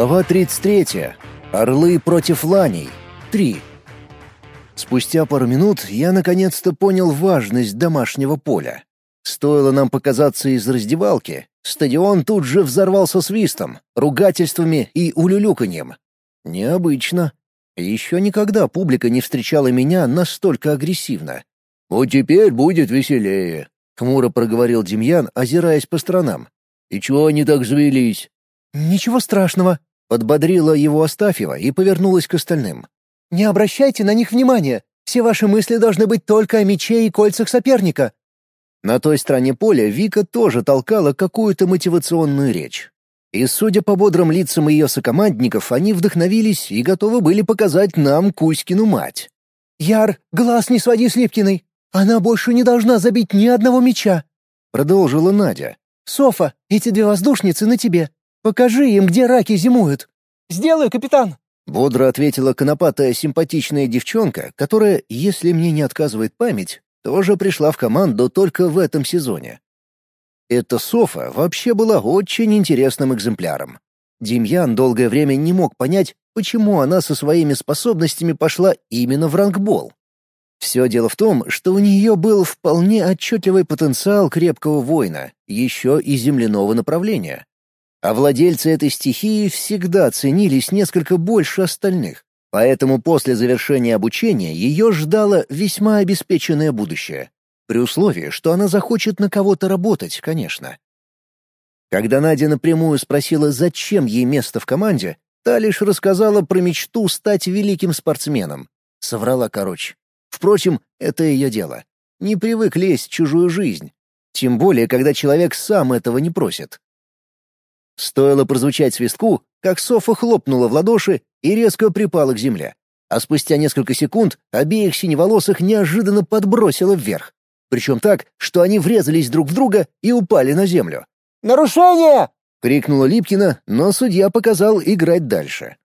Глава 33. Орлы против ланей. 3. Спустя пару минут я наконец-то понял важность домашнего поля. Стоило нам показаться из раздевалки, стадион тут же взорвался свистом, ругательствами и улюлюканьем. Необычно. Еще никогда публика не встречала меня настолько агрессивно. «Вот теперь будет веселее», — хмуро проговорил Демьян, озираясь по сторонам. «И чего они так завелись?» «Ничего страшного», — подбодрила его Астафьева и повернулась к остальным. «Не обращайте на них внимания. Все ваши мысли должны быть только о мече и кольцах соперника». На той стороне поля Вика тоже толкала какую-то мотивационную речь. И, судя по бодрым лицам ее сокомандников, они вдохновились и готовы были показать нам Кузькину мать. «Яр, глаз не своди с Липкиной. Она больше не должна забить ни одного меча», — продолжила Надя. «Софа, эти две воздушницы на тебе. Покажи им, где раки зимуют». «Сделаю, капитан!» Бодро ответила конопатая симпатичная девчонка, которая, если мне не отказывает память, тоже пришла в команду только в этом сезоне. Эта Софа вообще была очень интересным экземпляром. Демьян долгое время не мог понять, почему она со своими способностями пошла именно в рангбол. Все дело в том, что у нее был вполне отчетливый потенциал крепкого воина, еще и земляного направления. А владельцы этой стихии всегда ценились несколько больше остальных, поэтому после завершения обучения ее ждало весьма обеспеченное будущее. При условии, что она захочет на кого-то работать, конечно. Когда Надя напрямую спросила, зачем ей место в команде, та лишь рассказала про мечту стать великим спортсменом. Соврала короче. Впрочем, это ее дело. Не привык лезть в чужую жизнь. Тем более, когда человек сам этого не просит. Стоило прозвучать свистку, как Софа хлопнула в ладоши и резко припала к земле. А спустя несколько секунд обеих синеволосых неожиданно подбросило вверх. Причем так, что они врезались друг в друга и упали на землю. «Нарушение!» — крикнула Липкина, но судья показал играть дальше.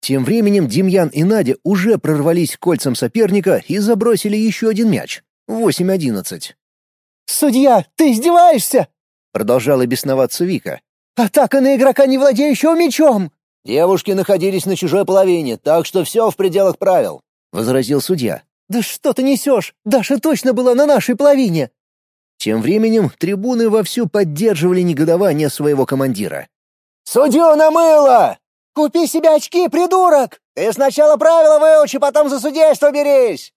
Тем временем Демьян и Надя уже прорвались к кольцам соперника и забросили еще один мяч. Восемь-одиннадцать. «Судья, ты издеваешься?» — продолжала бесноваться Вика. «Атака на игрока, не владеющего мечом!» «Девушки находились на чужой половине, так что все в пределах правил», — возразил судья. «Да что ты несешь? Даша точно была на нашей половине!» Тем временем трибуны вовсю поддерживали негодование своего командира. «Судью намыло! Купи себе очки, придурок! Ты сначала правила выучи, потом за судейство берись!»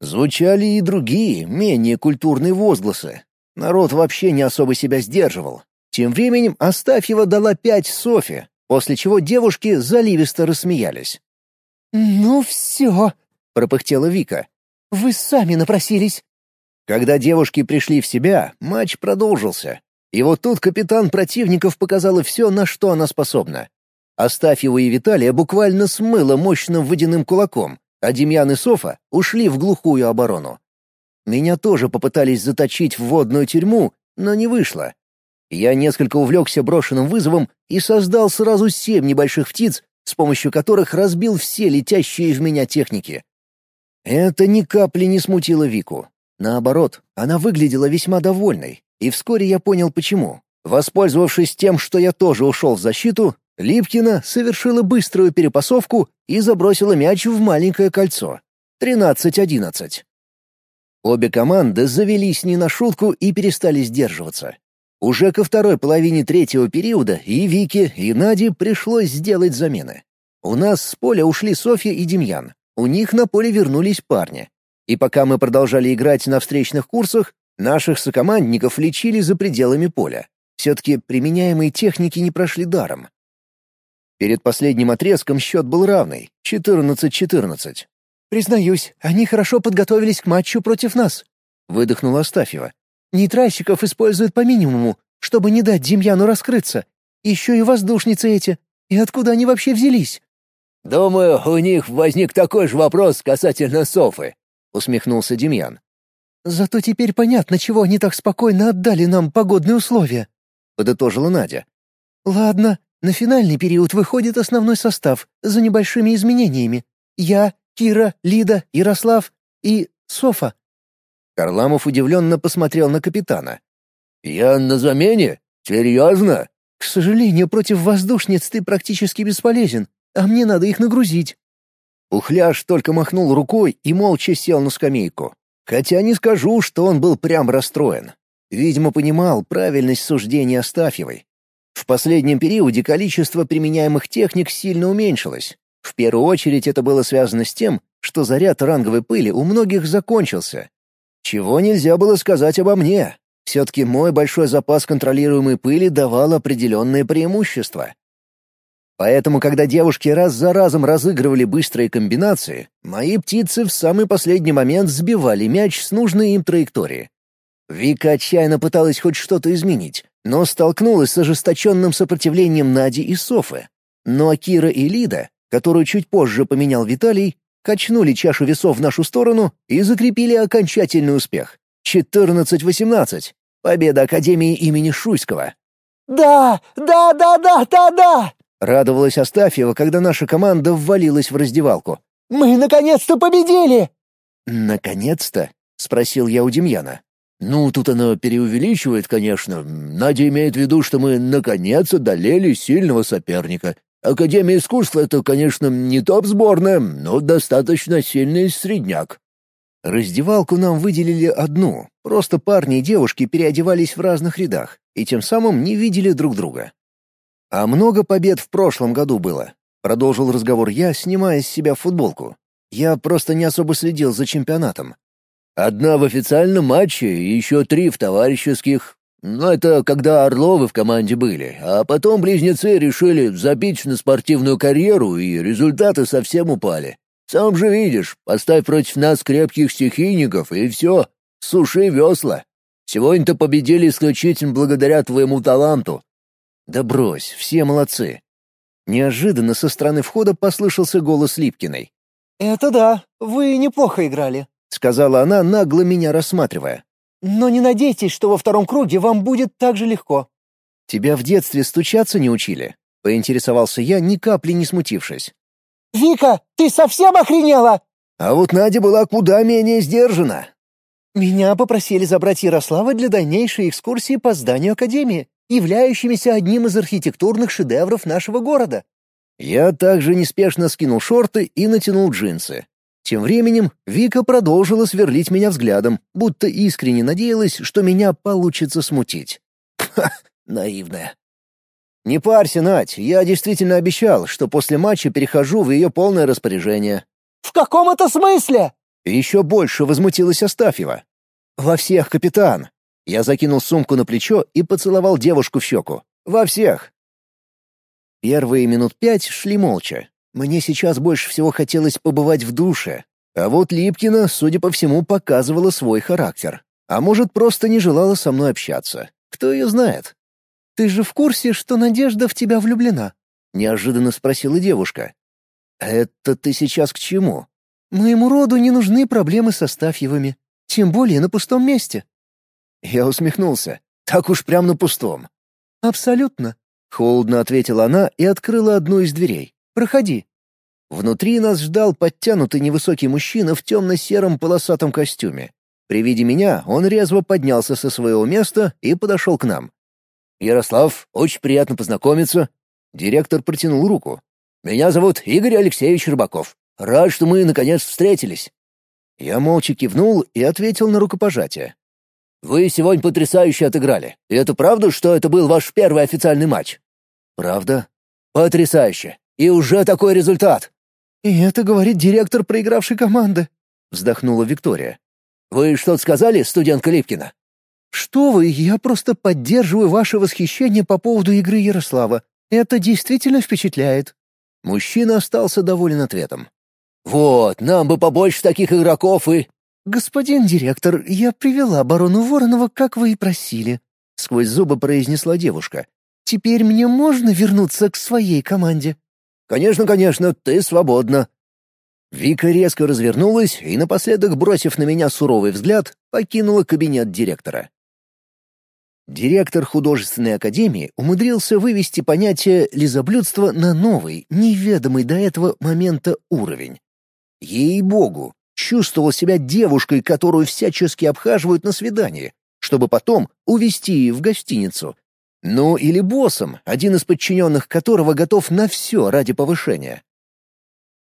Звучали и другие, менее культурные возгласы. Народ вообще не особо себя сдерживал. Тем временем Астафьева дала пять Софе, после чего девушки заливисто рассмеялись. «Ну все», — пропыхтела Вика. «Вы сами напросились». Когда девушки пришли в себя, матч продолжился. И вот тут капитан противников показала все, на что она способна. Астафьева и Виталия буквально смыло мощным водяным кулаком, а Демьян и Софа ушли в глухую оборону. Меня тоже попытались заточить в водную тюрьму, но не вышло. Я несколько увлекся брошенным вызовом и создал сразу семь небольших птиц, с помощью которых разбил все летящие в меня техники. Это ни капли не смутило Вику. Наоборот, она выглядела весьма довольной, и вскоре я понял почему. Воспользовавшись тем, что я тоже ушел в защиту, Липкина совершила быструю перепасовку и забросила мяч в маленькое кольцо. 13-11. Обе команды завелись не на шутку и перестали сдерживаться. Уже ко второй половине третьего периода и Вике, и Наде пришлось сделать замены. У нас с поля ушли Софья и Демьян. У них на поле вернулись парни. И пока мы продолжали играть на встречных курсах, наших сокомандников лечили за пределами поля. Все-таки применяемые техники не прошли даром. Перед последним отрезком счет был равный — 14-14. «Признаюсь, они хорошо подготовились к матчу против нас», — выдохнула Астафьева. Нейтральщиков используют по минимуму, чтобы не дать Демьяну раскрыться. Еще и воздушницы эти. И откуда они вообще взялись?» «Думаю, у них возник такой же вопрос касательно Софы», — усмехнулся Демьян. «Зато теперь понятно, чего они так спокойно отдали нам погодные условия», — подытожила Надя. «Ладно, на финальный период выходит основной состав, за небольшими изменениями. Я, Кира, Лида, Ярослав и Софа. Карламов удивленно посмотрел на капитана. «Я на замене? Серьезно?» К сожалению, против воздушниц ты практически бесполезен, а мне надо их нагрузить». Ухляж только махнул рукой и молча сел на скамейку. Хотя не скажу, что он был прям расстроен. Видимо, понимал правильность суждения Астафьевой. В последнем периоде количество применяемых техник сильно уменьшилось. В первую очередь это было связано с тем, что заряд ранговой пыли у многих закончился. Чего нельзя было сказать обо мне. Все-таки мой большой запас контролируемой пыли давал определенные преимущества. Поэтому, когда девушки раз за разом разыгрывали быстрые комбинации, мои птицы в самый последний момент сбивали мяч с нужной им траектории. Вика отчаянно пыталась хоть что-то изменить, но столкнулась с ожесточенным сопротивлением Нади и Софы. Но Акира и Лида, которую чуть позже поменял Виталий, качнули чашу весов в нашу сторону и закрепили окончательный успех. 14-18. Победа Академии имени Шуйского. «Да, да, да, да, да, да!» Радовалась Астафьева, когда наша команда ввалилась в раздевалку. «Мы наконец-то победили!» «Наконец-то?» — спросил я у Демьяна. «Ну, тут она преувеличивает, конечно. Надя имеет в виду, что мы наконец одолели сильного соперника. Академия искусства — это, конечно, не топ-сборная, но достаточно сильный средняк». Раздевалку нам выделили одну, просто парни и девушки переодевались в разных рядах и тем самым не видели друг друга. «А много побед в прошлом году было?» — продолжил разговор я, снимая с себя футболку. «Я просто не особо следил за чемпионатом». «Одна в официальном матче и еще три в товарищеских. Но это когда Орловы в команде были, а потом близнецы решили забить на спортивную карьеру, и результаты совсем упали. Сам же видишь, поставь против нас крепких стихийников, и все, суши весла. Сегодня-то победили исключительно благодаря твоему таланту. «Да брось, все молодцы!» Неожиданно со стороны входа послышался голос Липкиной. «Это да, вы неплохо играли», — сказала она, нагло меня рассматривая. «Но не надейтесь, что во втором круге вам будет так же легко». «Тебя в детстве стучаться не учили?» — поинтересовался я, ни капли не смутившись. «Вика, ты совсем охренела?» А вот Надя была куда менее сдержана. «Меня попросили забрать Ярослава для дальнейшей экскурсии по зданию Академии являющимися одним из архитектурных шедевров нашего города. Я также неспешно скинул шорты и натянул джинсы. Тем временем Вика продолжила сверлить меня взглядом, будто искренне надеялась, что меня получится смутить. Ха, наивная. «Не парься, Надь, я действительно обещал, что после матча перехожу в ее полное распоряжение». «В каком это смысле?» Еще больше возмутилась Астафьева. «Во всех, капитан. Я закинул сумку на плечо и поцеловал девушку в щеку. Во всех. Первые минут пять шли молча. Мне сейчас больше всего хотелось побывать в душе. А вот Липкина, судя по всему, показывала свой характер. А может, просто не желала со мной общаться. Кто ее знает? «Ты же в курсе, что Надежда в тебя влюблена?» — неожиданно спросила девушка. «Это ты сейчас к чему?» «Моему роду не нужны проблемы со Стафьевыми, тем более на пустом месте. Я усмехнулся. Так уж прям на пустом. «Абсолютно», — холодно ответила она и открыла одну из дверей. «Проходи». Внутри нас ждал подтянутый невысокий мужчина в темно-сером полосатом костюме. При виде меня он резво поднялся со своего места и подошел к нам. «Ярослав, очень приятно познакомиться». Директор протянул руку. «Меня зовут Игорь Алексеевич Рыбаков. Рад, что мы наконец встретились». Я молча кивнул и ответил на рукопожатие. Вы сегодня потрясающе отыграли. И это правда, что это был ваш первый официальный матч? Правда? Потрясающе. И уже такой результат. И это говорит директор проигравшей команды, вздохнула Виктория. Вы что-то сказали, студентка Липкина? Что вы, я просто поддерживаю ваше восхищение по поводу игры Ярослава. Это действительно впечатляет. Мужчина остался доволен ответом. Вот, нам бы побольше таких игроков и «Господин директор, я привела барону Воронова, как вы и просили», — сквозь зубы произнесла девушка. «Теперь мне можно вернуться к своей команде?» «Конечно, конечно, ты свободна». Вика резко развернулась и, напоследок бросив на меня суровый взгляд, покинула кабинет директора. Директор художественной академии умудрился вывести понятие лизоблюдства на новый, неведомый до этого момента уровень. Ей-богу, чувствовал себя девушкой, которую всячески обхаживают на свидании, чтобы потом увезти в гостиницу. Ну или боссом, один из подчиненных которого готов на все ради повышения.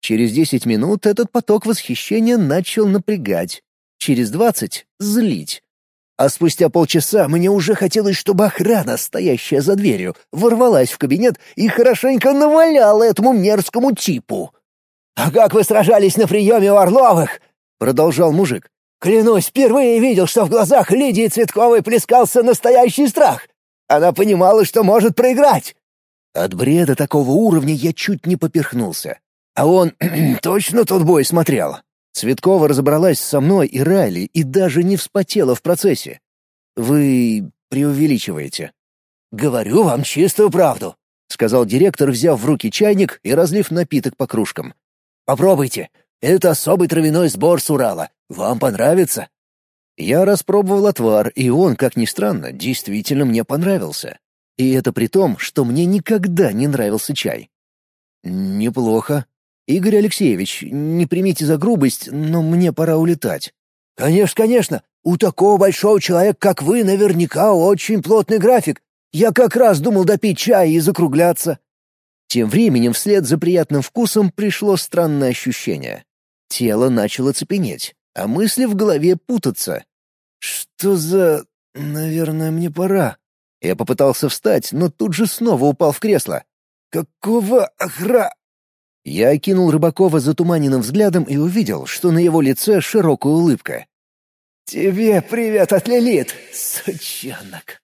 Через десять минут этот поток восхищения начал напрягать. Через двадцать — злить. А спустя полчаса мне уже хотелось, чтобы охрана, стоящая за дверью, ворвалась в кабинет и хорошенько наваляла этому мерзкому типу. «А как вы сражались на приеме у Орловых?» — продолжал мужик. «Клянусь, впервые видел, что в глазах Лидии Цветковой плескался настоящий страх. Она понимала, что может проиграть». От бреда такого уровня я чуть не поперхнулся. А он точно тот бой смотрел. Цветкова разобралась со мной и Райли и даже не вспотела в процессе. Вы преувеличиваете. Говорю вам чистую правду, сказал директор, взяв в руки чайник и разлив напиток по кружкам. Попробуйте. Это особый травяной сбор с Урала. Вам понравится. Я распробовал отвар, и он, как ни странно, действительно мне понравился. И это при том, что мне никогда не нравился чай. Неплохо, «Игорь Алексеевич, не примите за грубость, но мне пора улетать». «Конечно, конечно. У такого большого человека, как вы, наверняка очень плотный график. Я как раз думал допить чай и закругляться». Тем временем вслед за приятным вкусом пришло странное ощущение. Тело начало цепенеть, а мысли в голове путаться. «Что за... Наверное, мне пора». Я попытался встать, но тут же снова упал в кресло. «Какого охра...» Я окинул Рыбакова затуманенным взглядом и увидел, что на его лице широкая улыбка. «Тебе привет от Лилит, сучонок!»